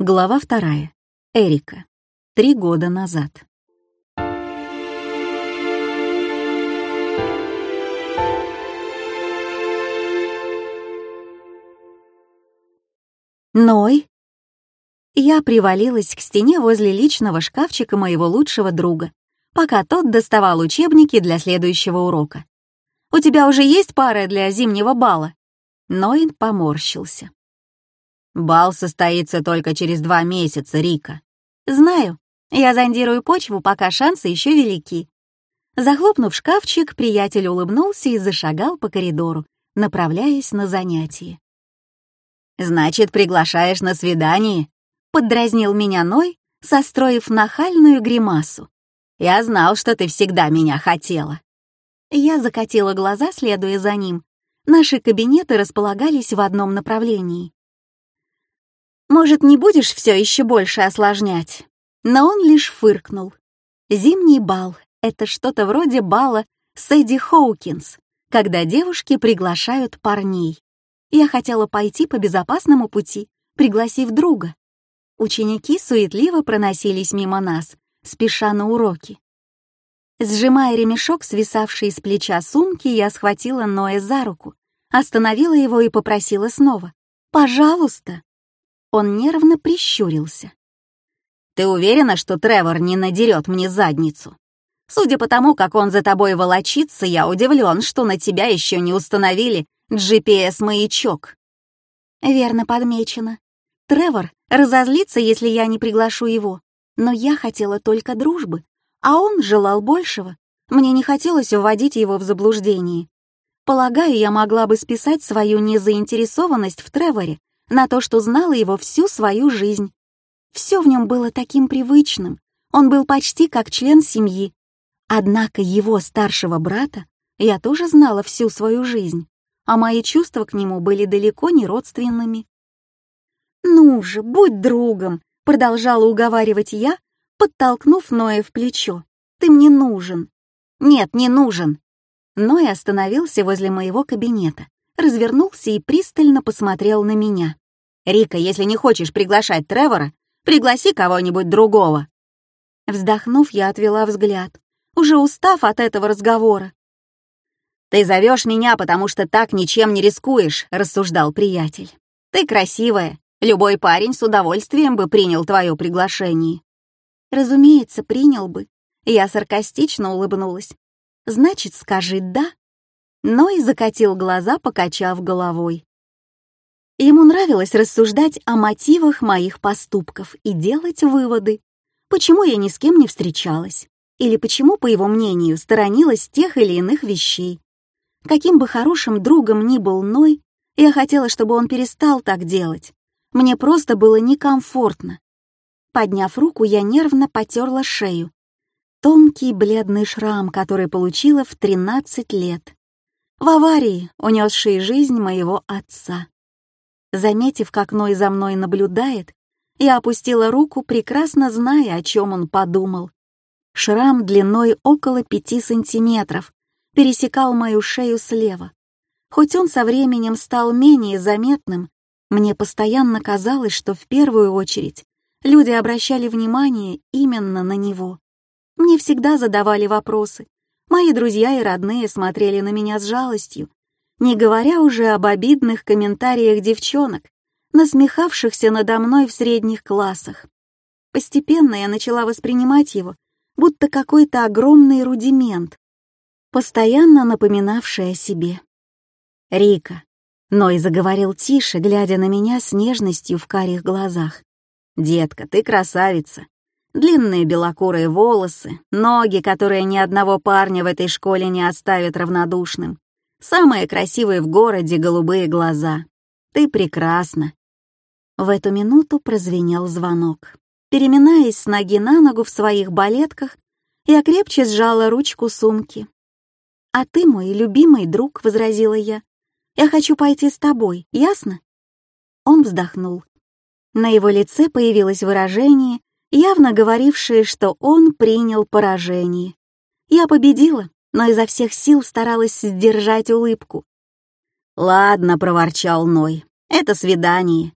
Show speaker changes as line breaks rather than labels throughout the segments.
Глава вторая. Эрика. Три года назад. Ной. Я привалилась к стене возле личного шкафчика моего лучшего друга, пока тот доставал учебники для следующего урока. «У тебя уже есть пара для зимнего бала?» Ноин поморщился. Бал состоится только через два месяца, Рика. Знаю. Я зондирую почву, пока шансы еще велики. Захлопнув шкафчик, приятель улыбнулся и зашагал по коридору, направляясь на занятие. «Значит, приглашаешь на свидание?» — поддразнил меня Ной, состроив нахальную гримасу. «Я знал, что ты всегда меня хотела». Я закатила глаза, следуя за ним. Наши кабинеты располагались в одном направлении. Может, не будешь все еще больше осложнять?» Но он лишь фыркнул. Зимний бал — это что-то вроде бала Сэдди Хоукинс, когда девушки приглашают парней. Я хотела пойти по безопасному пути, пригласив друга. Ученики суетливо проносились мимо нас, спеша на уроки. Сжимая ремешок, свисавший с плеча сумки, я схватила Ноя за руку, остановила его и попросила снова. «Пожалуйста!» Он нервно прищурился. «Ты уверена, что Тревор не надерет мне задницу? Судя по тому, как он за тобой волочится, я удивлен, что на тебя еще не установили GPS-маячок». Верно подмечено. Тревор разозлится, если я не приглашу его. Но я хотела только дружбы, а он желал большего. Мне не хотелось вводить его в заблуждение. Полагаю, я могла бы списать свою незаинтересованность в Треворе на то, что знала его всю свою жизнь. Все в нем было таким привычным, он был почти как член семьи. Однако его старшего брата я тоже знала всю свою жизнь, а мои чувства к нему были далеко не родственными. «Ну же, будь другом», — продолжала уговаривать я, подтолкнув Ноя в плечо. «Ты мне нужен». «Нет, не нужен». Ной остановился возле моего кабинета, развернулся и пристально посмотрел на меня. «Рика, если не хочешь приглашать Тревора, пригласи кого-нибудь другого». Вздохнув, я отвела взгляд, уже устав от этого разговора. «Ты зовешь меня, потому что так ничем не рискуешь», — рассуждал приятель. «Ты красивая, любой парень с удовольствием бы принял твое приглашение». «Разумеется, принял бы». Я саркастично улыбнулась. «Значит, скажи «да», но и закатил глаза, покачав головой. Ему нравилось рассуждать о мотивах моих поступков и делать выводы, почему я ни с кем не встречалась, или почему, по его мнению, сторонилась тех или иных вещей. Каким бы хорошим другом ни был Ной, я хотела, чтобы он перестал так делать. Мне просто было некомфортно. Подняв руку, я нервно потерла шею. Тонкий бледный шрам, который получила в 13 лет в аварии, унесшей жизнь моего отца. Заметив, как Ной за мной наблюдает, я опустила руку, прекрасно зная, о чем он подумал. Шрам длиной около пяти сантиметров пересекал мою шею слева. Хоть он со временем стал менее заметным, мне постоянно казалось, что в первую очередь люди обращали внимание именно на него. Мне всегда задавали вопросы, Мои друзья и родные смотрели на меня с жалостью, не говоря уже об обидных комментариях девчонок, насмехавшихся надо мной в средних классах. Постепенно я начала воспринимать его, будто какой-то огромный рудимент, постоянно напоминавший о себе. «Рика», — Ной заговорил тише, глядя на меня с нежностью в карих глазах. «Детка, ты красавица. Длинные белокурые волосы, ноги, которые ни одного парня в этой школе не оставят равнодушным. Самые красивые в городе голубые глаза. Ты прекрасна. В эту минуту прозвенел звонок. Переминаясь с ноги на ногу в своих балетках, я крепче сжала ручку сумки. «А ты мой любимый друг», — возразила я. «Я хочу пойти с тобой, ясно?» Он вздохнул. На его лице появилось выражение, явно говорившие, что он принял поражение. Я победила, но изо всех сил старалась сдержать улыбку. «Ладно», — проворчал Ной, — «это свидание.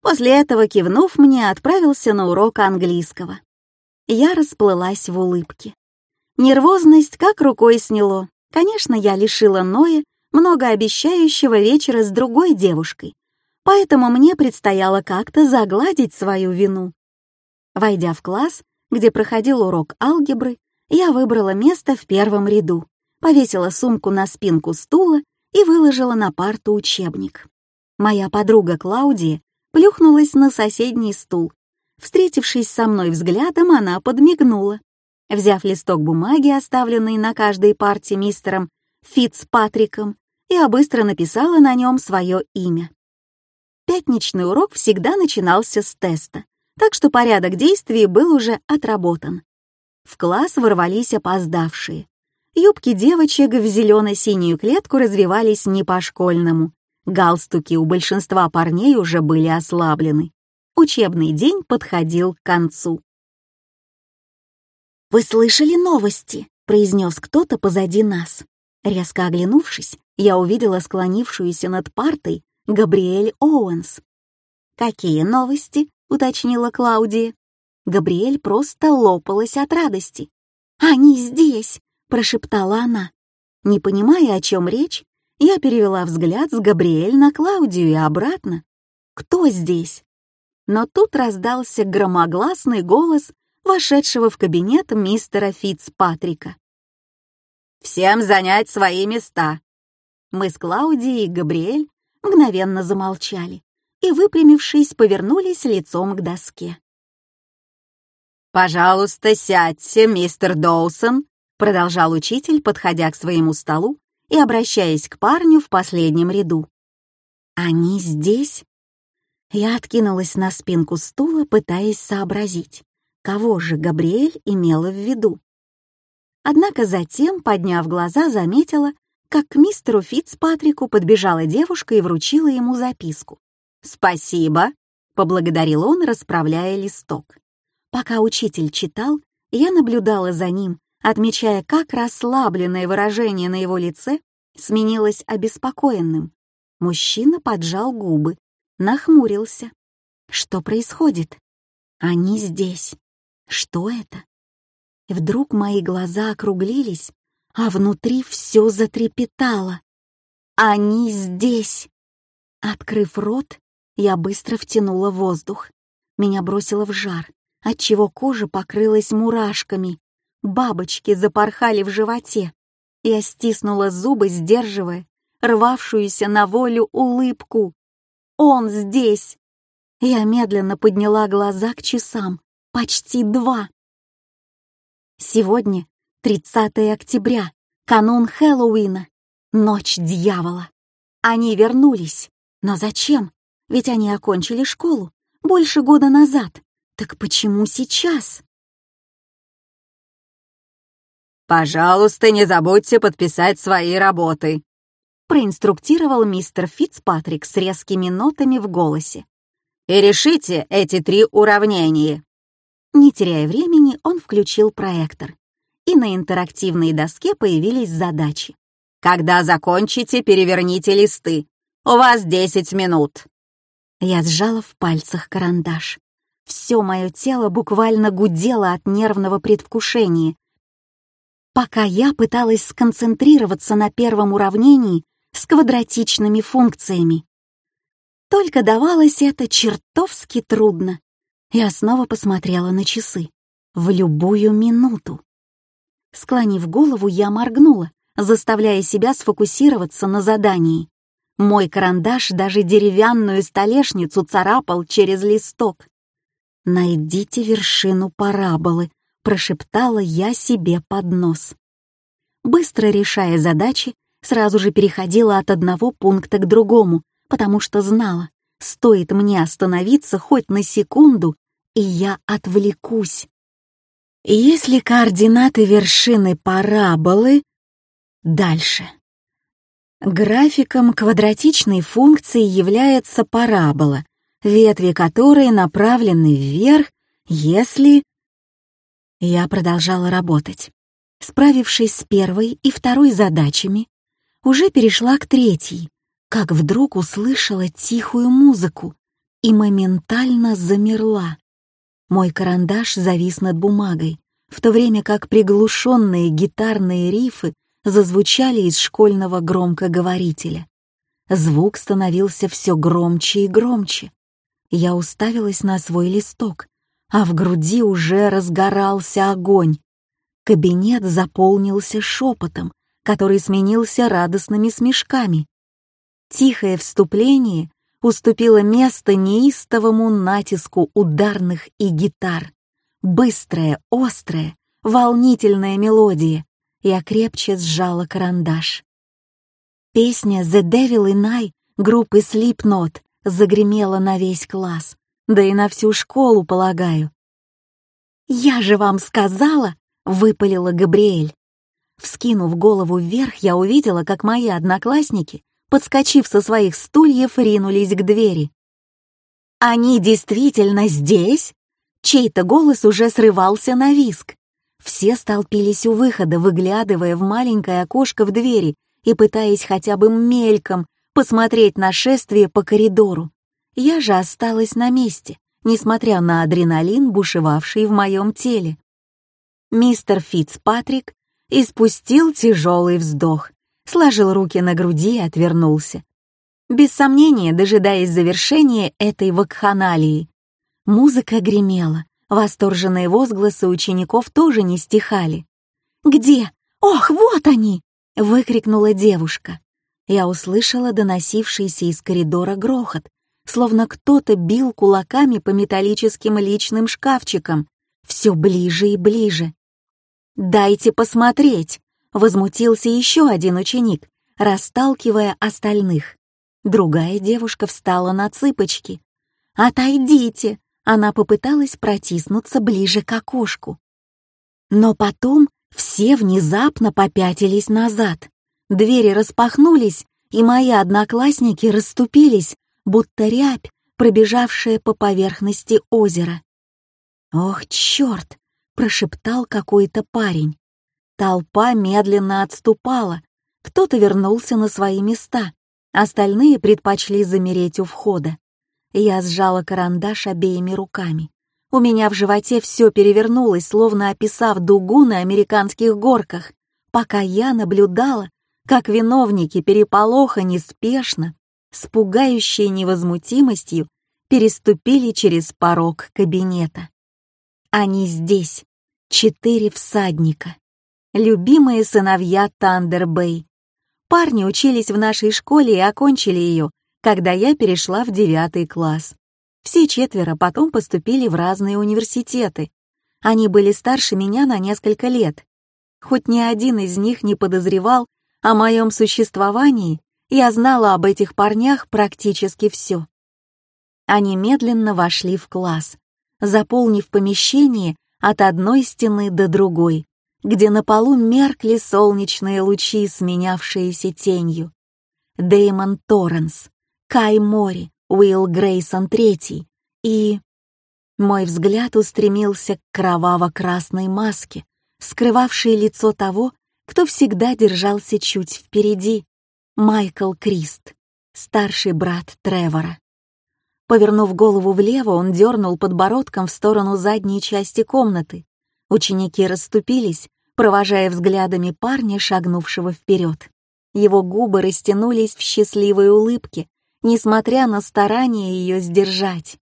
После этого, кивнув мне, отправился на урок английского. Я расплылась в улыбке. Нервозность как рукой сняло. Конечно, я лишила Ноя многообещающего вечера с другой девушкой, поэтому мне предстояло как-то загладить свою вину. Войдя в класс, где проходил урок алгебры, я выбрала место в первом ряду, повесила сумку на спинку стула и выложила на парту учебник. Моя подруга Клаудия плюхнулась на соседний стул. Встретившись со мной взглядом, она подмигнула. Взяв листок бумаги, оставленный на каждой парте мистером Фитцпатриком, я быстро написала на нем свое имя. Пятничный урок всегда начинался с теста, так что порядок действий был уже отработан. В класс ворвались опоздавшие. Юбки девочек в зелено-синюю клетку развивались не по-школьному. Галстуки у большинства парней уже были ослаблены. Учебный день подходил к концу. «Вы слышали новости?» — произнес кто-то позади нас. Резко оглянувшись, я увидела склонившуюся над партой Габриэль Оуэнс. «Какие новости?» — уточнила Клаудия. Габриэль просто лопалась от радости. «Они здесь!» — прошептала она. Не понимая, о чем речь, я перевела взгляд с Габриэль на Клаудию и обратно. «Кто здесь?» Но тут раздался громогласный голос вошедшего в кабинет мистера Фицпатрика. «Всем занять свои места!» Мы с Клаудией и Габриэль мгновенно замолчали и, выпрямившись, повернулись лицом к доске. «Пожалуйста, сядьте, мистер Доусон», — продолжал учитель, подходя к своему столу и обращаясь к парню в последнем ряду. «Они здесь?» Я откинулась на спинку стула, пытаясь сообразить, кого же Габриэль имела в виду. Однако затем, подняв глаза, заметила, как к мистеру Фицпатрику подбежала девушка и вручила ему записку. «Спасибо», — поблагодарил он, расправляя листок. Пока учитель читал, я наблюдала за ним, отмечая, как расслабленное выражение на его лице сменилось обеспокоенным. Мужчина поджал губы, нахмурился. Что происходит? Они здесь. Что это? Вдруг мои глаза округлились, а внутри все затрепетало. Они здесь. Открыв рот, я быстро втянула воздух. Меня бросило в жар отчего кожа покрылась мурашками. Бабочки запорхали в животе. Я стиснула зубы, сдерживая рвавшуюся на волю улыбку. «Он здесь!» Я медленно подняла глаза к часам. Почти два. Сегодня 30 октября, канун Хэллоуина, ночь дьявола. Они вернулись. Но зачем? Ведь они окончили школу больше года назад. Так почему сейчас?
«Пожалуйста, не забудьте подписать свои работы»,
проинструктировал мистер Фицпатрик с резкими нотами в голосе.
«И решите эти три уравнения».
Не теряя времени, он включил проектор, и на интерактивной доске появились задачи.
«Когда закончите, переверните листы. У вас 10 минут».
Я сжала в пальцах карандаш. Все мое тело буквально гудело от нервного предвкушения. Пока я пыталась сконцентрироваться на первом уравнении с квадратичными функциями. Только давалось это чертовски трудно. Я снова посмотрела на часы. В любую минуту. Склонив голову, я моргнула, заставляя себя сфокусироваться на задании. Мой карандаш даже деревянную столешницу царапал через листок. «Найдите вершину параболы», — прошептала я себе под нос. Быстро решая задачи, сразу же переходила от одного пункта к другому, потому что знала, стоит мне остановиться хоть на секунду, и я отвлекусь. Если координаты вершины параболы... Дальше. Графиком квадратичной функции является парабола, ветви которой направлены вверх, если... Я продолжала работать. Справившись с первой и второй задачами, уже перешла к третьей, как вдруг услышала тихую музыку и моментально замерла. Мой карандаш завис над бумагой, в то время как приглушенные гитарные рифы зазвучали из школьного громкоговорителя. Звук становился все громче и громче. Я уставилась на свой листок, а в груди уже разгорался огонь. Кабинет заполнился шепотом, который сменился радостными смешками. Тихое вступление уступило место неистовому натиску ударных и гитар. Быстрая, острая, волнительная мелодия. Я крепче сжала карандаш. Песня «The Devil in I» группы Slipknot загремела на весь класс, да и на всю школу, полагаю. «Я же вам сказала!» — выпалила Габриэль. Вскинув голову вверх, я увидела, как мои одноклассники, подскочив со своих стульев, ринулись к двери. «Они действительно здесь?» Чей-то голос уже срывался на виск. Все столпились у выхода, выглядывая в маленькое окошко в двери и пытаясь хотя бы мельком посмотреть на шествие по коридору. Я же осталась на месте, несмотря на адреналин, бушевавший в моем теле. Мистер Фицпатрик испустил тяжелый вздох, сложил руки на груди и отвернулся. Без сомнения, дожидаясь завершения этой вакханалии. Музыка гремела, восторженные возгласы учеников тоже не стихали. «Где? Ох, вот они!» выкрикнула девушка. Я услышала доносившийся из коридора грохот, словно кто-то бил кулаками по металлическим личным шкафчикам, все ближе и ближе. «Дайте посмотреть!» — возмутился еще один ученик, расталкивая остальных. Другая девушка встала на цыпочки. «Отойдите!» — она попыталась протиснуться ближе к окошку. Но потом все внезапно попятились назад. Двери распахнулись, и мои одноклассники расступились, будто рябь, пробежавшая по поверхности озера. «Ох, черт!» — прошептал какой-то парень. Толпа медленно отступала, кто-то вернулся на свои места, остальные предпочли замереть у входа. Я сжала карандаш обеими руками. У меня в животе все перевернулось, словно описав дугу на американских горках, пока я наблюдала, как виновники переполоха неспешно, с пугающей невозмутимостью, переступили через порог кабинета. Они здесь, четыре всадника, любимые сыновья Тандербэй. Парни учились в нашей школе и окончили ее, когда я перешла в девятый класс. Все четверо потом поступили в разные университеты. Они были старше меня на несколько лет. Хоть ни один из них не подозревал о моем существовании, я знала об этих парнях практически все. Они медленно вошли в класс, заполнив помещение от одной стены до другой, где на полу меркли солнечные лучи, сменявшиеся тенью. Дэймон Торренс, Кай Мори, Уилл Грейсон III и... Мой взгляд устремился к кроваво-красной маске, скрывавшей лицо того, кто всегда держался чуть впереди, Майкл Крист, старший брат Тревора. Повернув голову влево, он дернул подбородком в сторону задней части комнаты. Ученики расступились, провожая взглядами парня, шагнувшего вперед. Его губы растянулись в счастливой улыбке, несмотря на старание ее сдержать.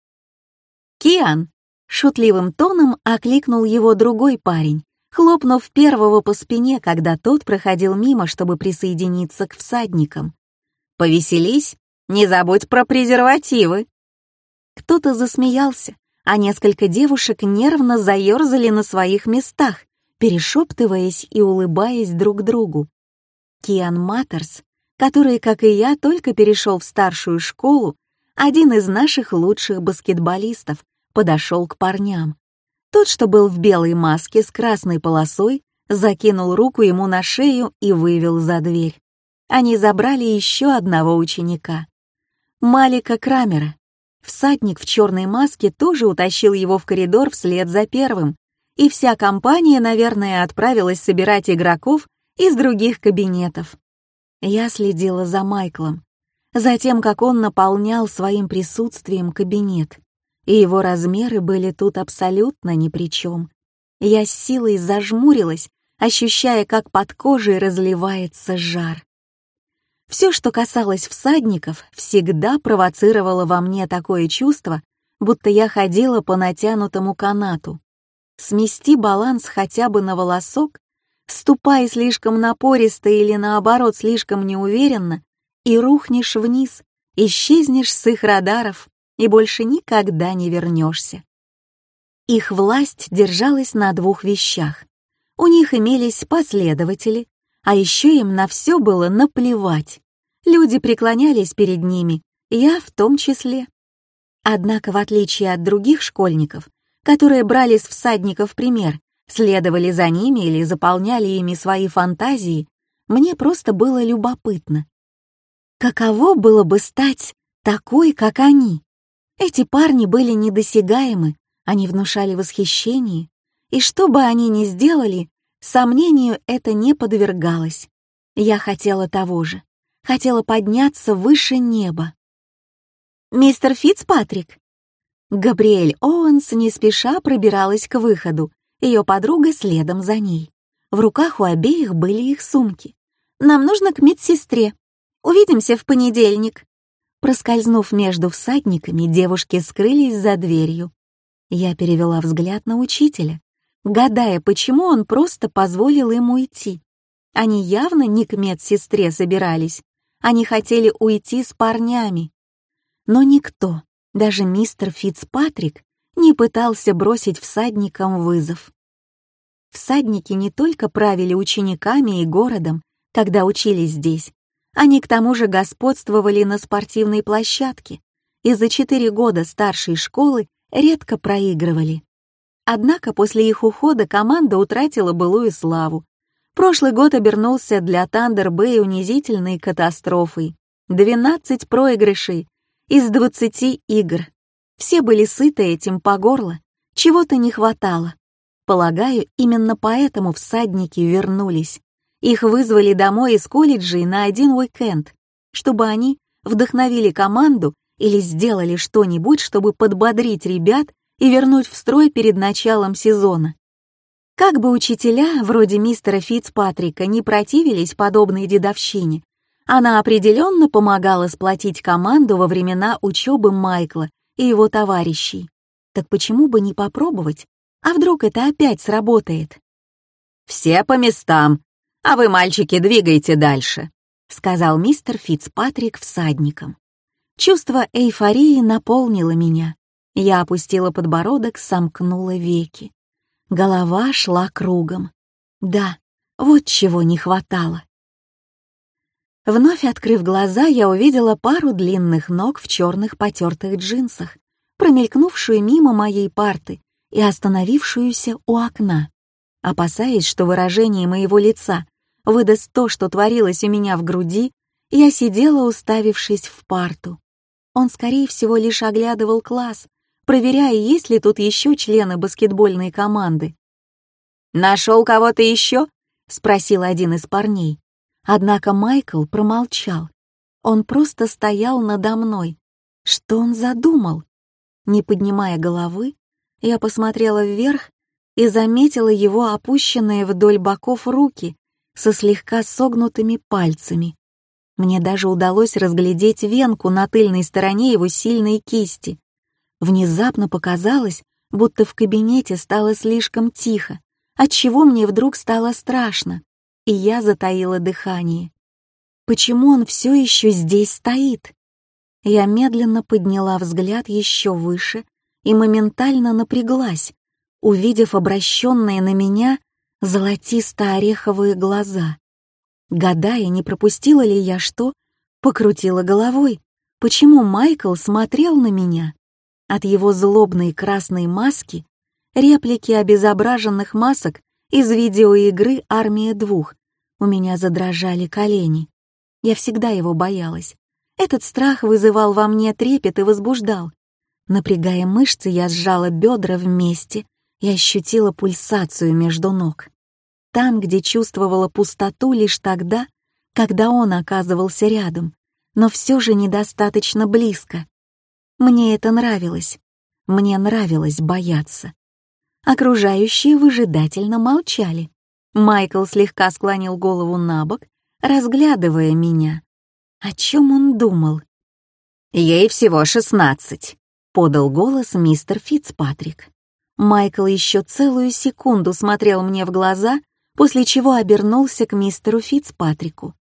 «Киан!» — шутливым тоном окликнул его другой парень, хлопнув первого по спине, когда тот проходил мимо, чтобы присоединиться к всадникам. «Повеселись, не забудь про презервативы!» Кто-то засмеялся, а несколько девушек нервно заерзали на своих местах, перешептываясь и улыбаясь друг другу. Киан Маттерс который, как и я, только перешел в старшую школу, один из наших лучших баскетболистов подошел к парням. Тот, что был в белой маске с красной полосой, закинул руку ему на шею и вывел за дверь. Они забрали еще одного ученика. Малика Крамера. Всадник в черной маске тоже утащил его в коридор вслед за первым, и вся компания, наверное, отправилась собирать игроков из других кабинетов. Я следила за Майклом. затем как он наполнял своим присутствием кабинет, и его размеры были тут абсолютно ни при чем. Я с силой зажмурилась, ощущая, как под кожей разливается жар. Все, что касалось всадников, всегда провоцировало во мне такое чувство, будто я ходила по натянутому канату. Смести баланс хотя бы на волосок, ступай слишком напористо или наоборот слишком неуверенно, и рухнешь вниз, исчезнешь с их радаров и больше никогда не вернешься. Их власть держалась на двух вещах. У них имелись последователи, а еще им на все было наплевать. Люди преклонялись перед ними, я в том числе. Однако, в отличие от других школьников, которые брали с всадников пример, следовали за ними или заполняли ими свои фантазии, мне просто было любопытно. Каково было бы стать такой, как они? Эти парни были недосягаемы, они внушали восхищение, и что бы они ни сделали, сомнению это не подвергалось. Я хотела того же, хотела подняться выше неба. «Мистер Фицпатрик!» Габриэль Оуэнс не спеша пробиралась к выходу, ее подруга следом за ней. В руках у обеих были их сумки. «Нам нужно к медсестре. Увидимся в понедельник». Проскользнув между всадниками, девушки скрылись за дверью. Я перевела взгляд на учителя, гадая, почему он просто позволил им уйти. Они явно не к медсестре собирались, они хотели уйти с парнями. Но никто, даже мистер Фицпатрик, не пытался бросить всадникам вызов. Всадники не только правили учениками и городом, когда учились здесь, они к тому же господствовали на спортивной площадке и за четыре года старшей школы редко проигрывали. Однако после их ухода команда утратила былую славу. Прошлый год обернулся для Тандер Бэй унизительной катастрофой. 12 проигрышей из 20 игр. Все были сыты этим по горло, чего-то не хватало. Полагаю, именно поэтому всадники вернулись. Их вызвали домой из колледжей на один уикенд, чтобы они вдохновили команду или сделали что-нибудь, чтобы подбодрить ребят и вернуть в строй перед началом сезона. Как бы учителя, вроде мистера Фицпатрика, не противились подобной дедовщине, она определенно помогала сплотить команду во времена учебы Майкла и его товарищей. Так почему бы не попробовать? А вдруг это опять сработает?
«Все по местам, а вы, мальчики, двигайте дальше», — сказал мистер Фицпатрик всадникам.
Чувство эйфории наполнило меня. Я опустила подбородок, сомкнула веки. Голова шла кругом. Да, вот чего не хватало. Вновь открыв глаза, я увидела пару длинных ног в черных потертых джинсах, промелькнувшую мимо моей парты и остановившуюся у окна. Опасаясь, что выражение моего лица выдаст то, что творилось у меня в груди, я сидела, уставившись в парту. Он, скорее всего, лишь оглядывал класс, проверяя, есть ли тут еще члены баскетбольной команды.
«Нашел кого-то еще?» — спросил один из парней.
Однако Майкл промолчал. Он просто стоял надо мной. Что он задумал? Не поднимая головы, я посмотрела вверх и заметила его опущенные вдоль боков руки со слегка согнутыми пальцами. Мне даже удалось разглядеть венку на тыльной стороне его сильной кисти. Внезапно показалось, будто в кабинете стало слишком тихо, отчего мне вдруг стало страшно и я затаила дыхание. Почему он все еще здесь стоит? Я медленно подняла взгляд еще выше и моментально напряглась, увидев обращенные на меня золотисто-ореховые глаза. Гадая, не пропустила ли я что, покрутила головой. Почему Майкл смотрел на меня? От его злобной красной маски реплики обезображенных масок из видеоигры «Армия двух». У меня задрожали колени. Я всегда его боялась. Этот страх вызывал во мне трепет и возбуждал. Напрягая мышцы, я сжала бедра вместе и ощутила пульсацию между ног. Там, где чувствовала пустоту лишь тогда, когда он оказывался рядом, но все же недостаточно близко. Мне это нравилось. Мне нравилось бояться. Окружающие выжидательно молчали. Майкл слегка склонил голову на бок, разглядывая меня. О чем он думал?
«Ей всего шестнадцать», — подал голос мистер Фицпатрик.
Майкл еще целую секунду смотрел мне в глаза, после чего обернулся к мистеру Фицпатрику.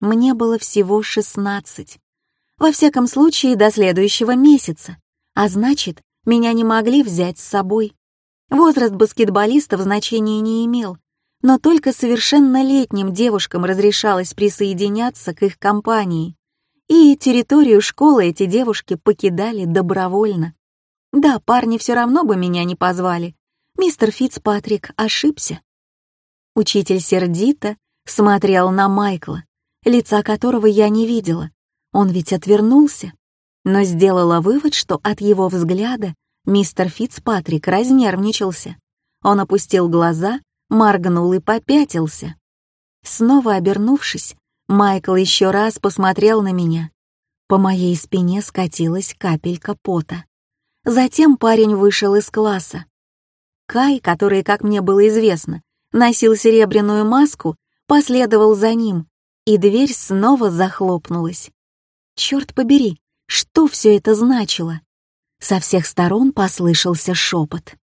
Мне было всего шестнадцать. Во всяком случае, до следующего месяца. А значит, меня не могли взять с собой. Возраст баскетболистов значения не имел, но только совершеннолетним девушкам разрешалось присоединяться к их компании, и территорию школы эти девушки покидали добровольно. Да, парни все равно бы меня не позвали. Мистер Фицпатрик ошибся. Учитель сердито смотрел на Майкла, лица которого я не видела. Он ведь отвернулся, но сделала вывод, что от его взгляда мистер Фицпатрик разнервничался. Он опустил глаза моргнул и попятился. Снова обернувшись, Майкл еще раз посмотрел на меня. По моей спине скатилась капелька пота. Затем парень вышел из класса. Кай, который, как мне было известно, носил серебряную маску, последовал за ним, и дверь снова захлопнулась. Черт побери, что все это значило? Со всех сторон послышался шепот.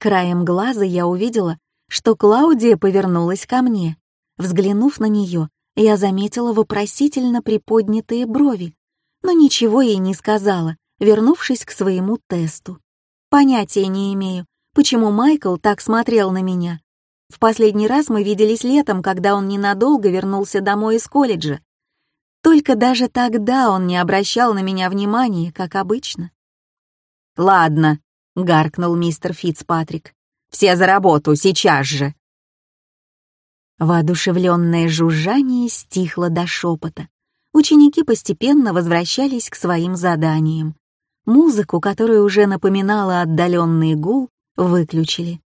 Краем глаза я увидела, что Клаудия повернулась ко мне. Взглянув на нее, я заметила вопросительно приподнятые брови, но ничего ей не сказала, вернувшись к своему тесту. Понятия не имею, почему Майкл так смотрел на меня. В последний раз мы виделись летом, когда он ненадолго вернулся домой из колледжа. Только даже тогда он не обращал на меня внимания, как обычно.
«Ладно», — гаркнул мистер Фицпатрик. Все за работу, сейчас же!»
Воодушевленное жужжание стихло до шепота. Ученики постепенно возвращались к своим заданиям. Музыку, которая уже напоминала отдаленный гул, выключили.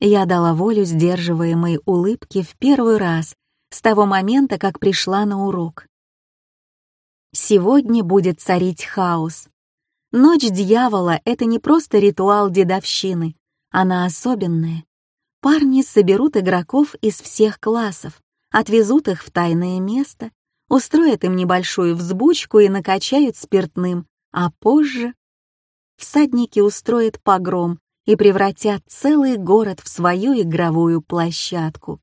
Я дала волю сдерживаемой улыбке в первый раз с того момента, как пришла на урок. Сегодня будет царить хаос. Ночь дьявола — это не просто ритуал дедовщины, она особенная. Парни соберут игроков из всех классов, отвезут их в тайное место, устроят им небольшую взбучку и накачают спиртным, а позже всадники устроят погром и превратят целый город в свою игровую площадку.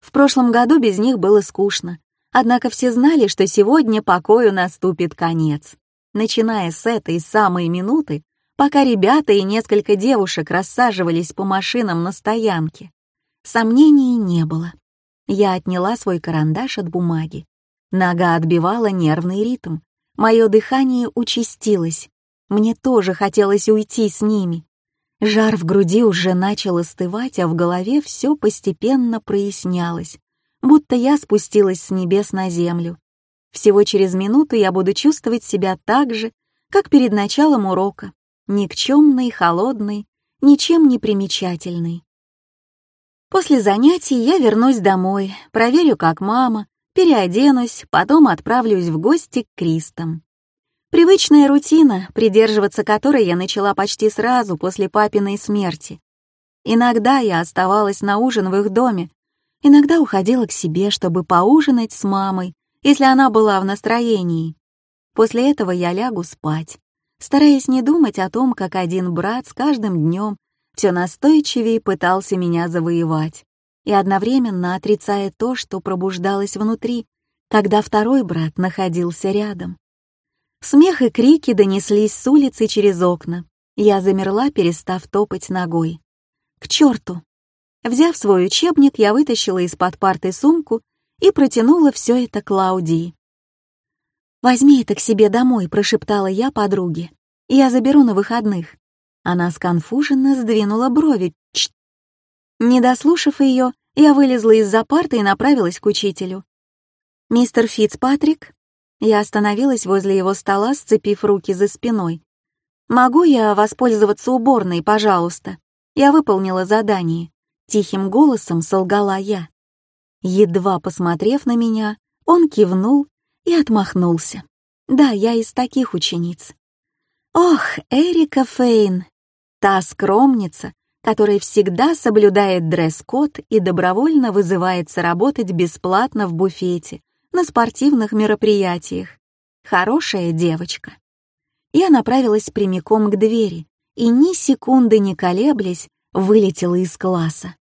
В прошлом году без них было скучно, однако все знали, что сегодня покою наступит конец. Начиная с этой самой минуты, пока ребята и несколько девушек рассаживались по машинам на стоянке. Сомнений не было. Я отняла свой карандаш от бумаги. Нога отбивала нервный ритм. Мое дыхание участилось. Мне тоже хотелось уйти с ними. Жар в груди уже начал остывать, а в голове все постепенно прояснялось, будто я спустилась с небес на землю. Всего через минуту я буду чувствовать себя так же, как перед началом урока, никчемный, холодный, ничем не примечательный. После занятий я вернусь домой, проверю, как мама, переоденусь, потом отправлюсь в гости к Кристам. Привычная рутина, придерживаться которой я начала почти сразу после папиной смерти. Иногда я оставалась на ужин в их доме, иногда уходила к себе, чтобы поужинать с мамой, если она была в настроении. После этого я лягу спать стараясь не думать о том, как один брат с каждым днем все настойчивее пытался меня завоевать, и одновременно отрицая то, что пробуждалось внутри, когда второй брат находился рядом. Смех и крики донеслись с улицы через окна. Я замерла, перестав топать ногой. К черту! Взяв свой учебник, я вытащила из-под парты сумку и протянула все это Клаудии. «Возьми это к себе домой», — прошептала я подруге. «Я заберу на выходных». Она сконфуженно сдвинула брови. Чт. Не дослушав ее, я вылезла из-за парты и направилась к учителю. «Мистер Фицпатрик?» Я остановилась возле его стола, сцепив руки за спиной. «Могу я воспользоваться уборной, пожалуйста?» Я выполнила задание. Тихим голосом солгала я. Едва посмотрев на меня, он кивнул и отмахнулся. Да, я из таких учениц. Ох, Эрика Фейн, та скромница, которая всегда соблюдает дресс-код и добровольно вызывается работать бесплатно в буфете на спортивных мероприятиях. Хорошая девочка. Я направилась прямиком к двери и ни секунды не колеблясь вылетела из класса.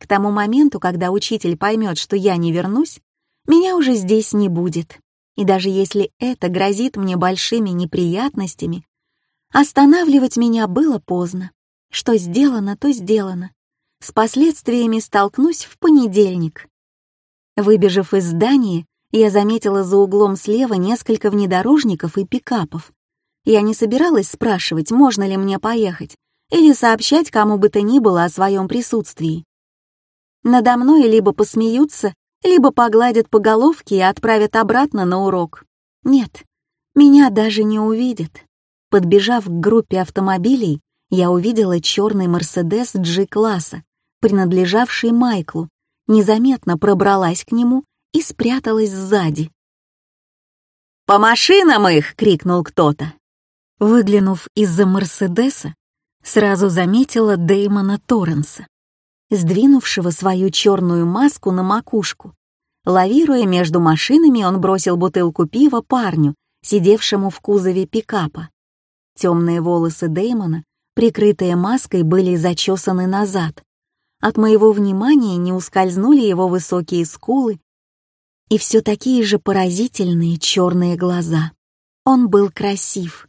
К тому моменту, когда учитель поймет, что я не вернусь, меня уже здесь не будет. И даже если это грозит мне большими неприятностями, останавливать меня было поздно. Что сделано, то сделано. С последствиями столкнусь в понедельник. Выбежав из здания, я заметила за углом слева несколько внедорожников и пикапов. Я не собиралась спрашивать, можно ли мне поехать, или сообщать кому бы то ни было о своем присутствии. Надо мной либо посмеются, либо погладят по головке и отправят обратно на урок. Нет, меня даже не увидят. Подбежав к группе автомобилей, я увидела черный Мерседес G-класса, принадлежавший Майклу, незаметно пробралась к нему и спряталась сзади.
«По машинам их!» — крикнул кто-то.
Выглянув из-за Мерседеса, сразу заметила Дэймона Торренса сдвинувшего свою черную маску на макушку. Лавируя между машинами, он бросил бутылку пива парню, сидевшему в кузове пикапа. Темные волосы Дэймона, прикрытые маской, были зачесаны назад. От моего внимания не ускользнули его высокие скулы и все такие же поразительные черные глаза. Он был красив.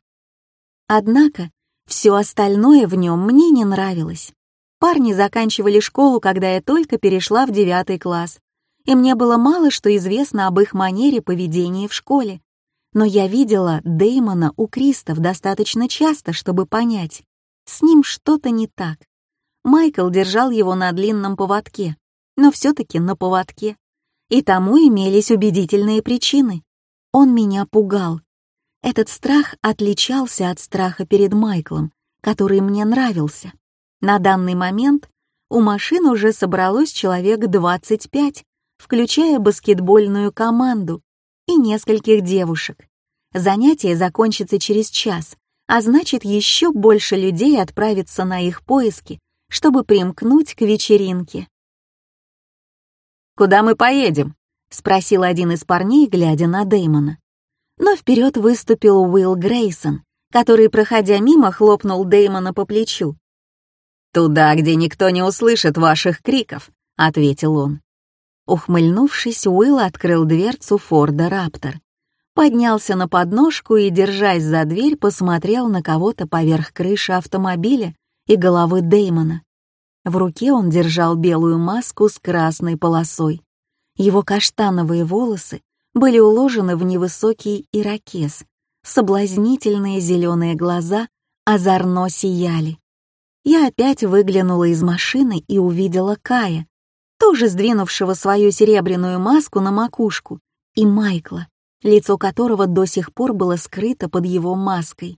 Однако все остальное в нем мне не нравилось. Парни заканчивали школу, когда я только перешла в девятый класс, и мне было мало что известно об их манере поведения в школе. Но я видела Дэймона у Кристов достаточно часто, чтобы понять, с ним что-то не так. Майкл держал его на длинном поводке, но все-таки на поводке. И тому имелись убедительные причины. Он меня пугал. Этот страх отличался от страха перед Майклом, который мне нравился. На данный момент у машин уже собралось человек 25, включая баскетбольную команду и нескольких девушек. Занятие закончится через час, а значит, еще больше людей отправится на их поиски, чтобы примкнуть к вечеринке.
«Куда мы поедем?» — спросил один из парней, глядя на Дэймона.
Но вперед выступил Уилл Грейсон, который, проходя мимо, хлопнул Дэймона по плечу.
«Туда, где никто не услышит ваших криков», — ответил он.
Ухмыльнувшись, Уилл открыл дверцу Форда Раптор, поднялся на подножку и, держась за дверь, посмотрел на кого-то поверх крыши автомобиля и головы Дэймона. В руке он держал белую маску с красной полосой. Его каштановые волосы были уложены в невысокий ирокез, соблазнительные зеленые глаза озорно сияли. Я опять выглянула из машины и увидела Кая, тоже сдвинувшего свою серебряную маску на макушку, и Майкла, лицо которого до сих пор было скрыто под его маской.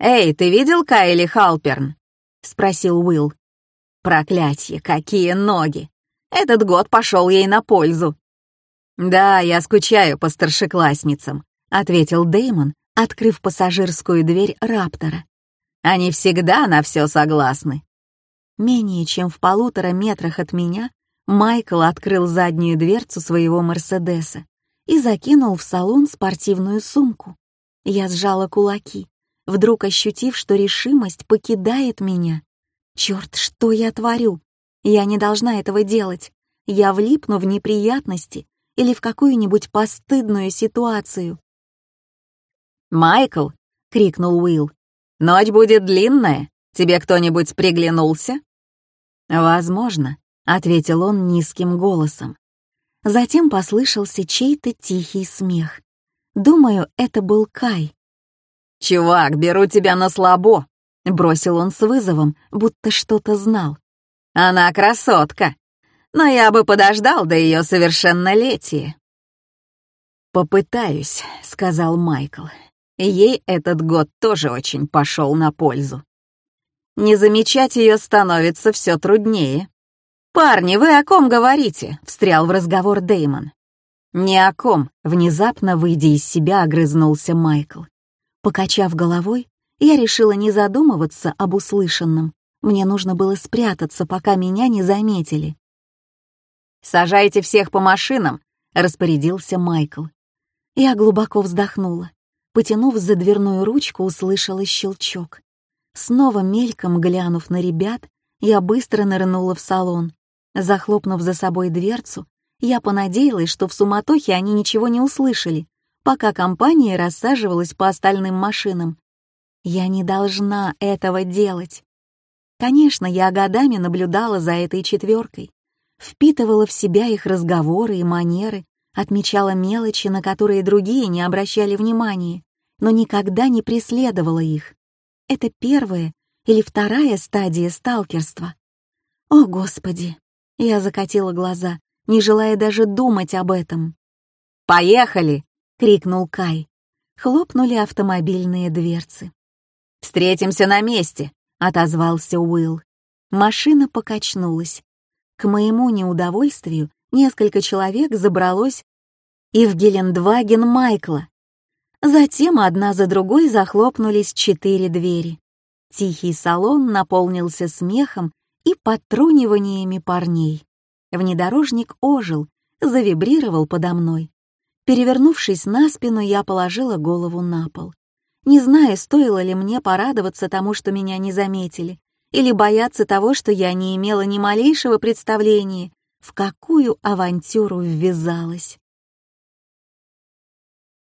«Эй, ты видел Кайли Халперн?» — спросил Уилл. «Проклятье, какие ноги! Этот год пошел ей на пользу!» «Да, я скучаю по старшеклассницам», — ответил Дэймон, открыв пассажирскую дверь Раптора. Они всегда на все согласны.
Менее чем в полутора метрах от меня Майкл открыл заднюю дверцу своего Мерседеса и закинул в салон спортивную сумку. Я сжала кулаки, вдруг ощутив, что решимость покидает меня. Черт, что я творю? Я не должна этого делать. Я влипну в неприятности или в какую-нибудь постыдную ситуацию.
«Майкл!» — крикнул Уилл. Ночь будет длинная. Тебе кто-нибудь приглянулся?»
«Возможно», — ответил он низким голосом. Затем послышался чей-то тихий смех. Думаю, это был Кай.
«Чувак, беру тебя на слабо», — бросил он с вызовом, будто что-то знал. «Она красотка, но я бы подождал до ее совершеннолетия».
«Попытаюсь», — сказал Майкл.
Ей этот год тоже очень пошел на пользу. Не замечать ее становится все труднее. «Парни, вы о ком говорите?» — встрял в разговор Деймон. «Ни о ком», — внезапно выйдя из себя, огрызнулся Майкл. Покачав головой, я решила не задумываться об услышанном. Мне нужно было спрятаться, пока меня не заметили. «Сажайте всех по машинам», — распорядился Майкл. Я глубоко вздохнула. Потянув за дверную ручку, услышала щелчок. Снова мельком глянув на ребят, я быстро нырнула в салон. Захлопнув за собой дверцу, я понадеялась, что в суматохе они ничего не услышали, пока компания рассаживалась по остальным машинам. Я не должна этого делать. Конечно, я годами наблюдала за этой четверкой, впитывала в себя их разговоры и манеры, отмечала мелочи, на которые другие не обращали внимания, но никогда не преследовала их. Это первая или вторая стадия сталкерства. О, Господи! Я закатила глаза, не желая даже думать об этом. «Поехали!» — крикнул Кай. Хлопнули автомобильные дверцы. «Встретимся на месте!» — отозвался Уилл. Машина покачнулась. К моему неудовольствию несколько человек забралось и в Гелендваген Майкла. Затем одна за другой захлопнулись четыре двери. Тихий салон наполнился смехом и подтруниваниями парней. Внедорожник ожил, завибрировал подо мной. Перевернувшись на спину, я положила голову на пол. Не зная, стоило ли мне порадоваться тому, что меня не заметили, или бояться того, что я не имела ни малейшего представления, в какую авантюру ввязалась.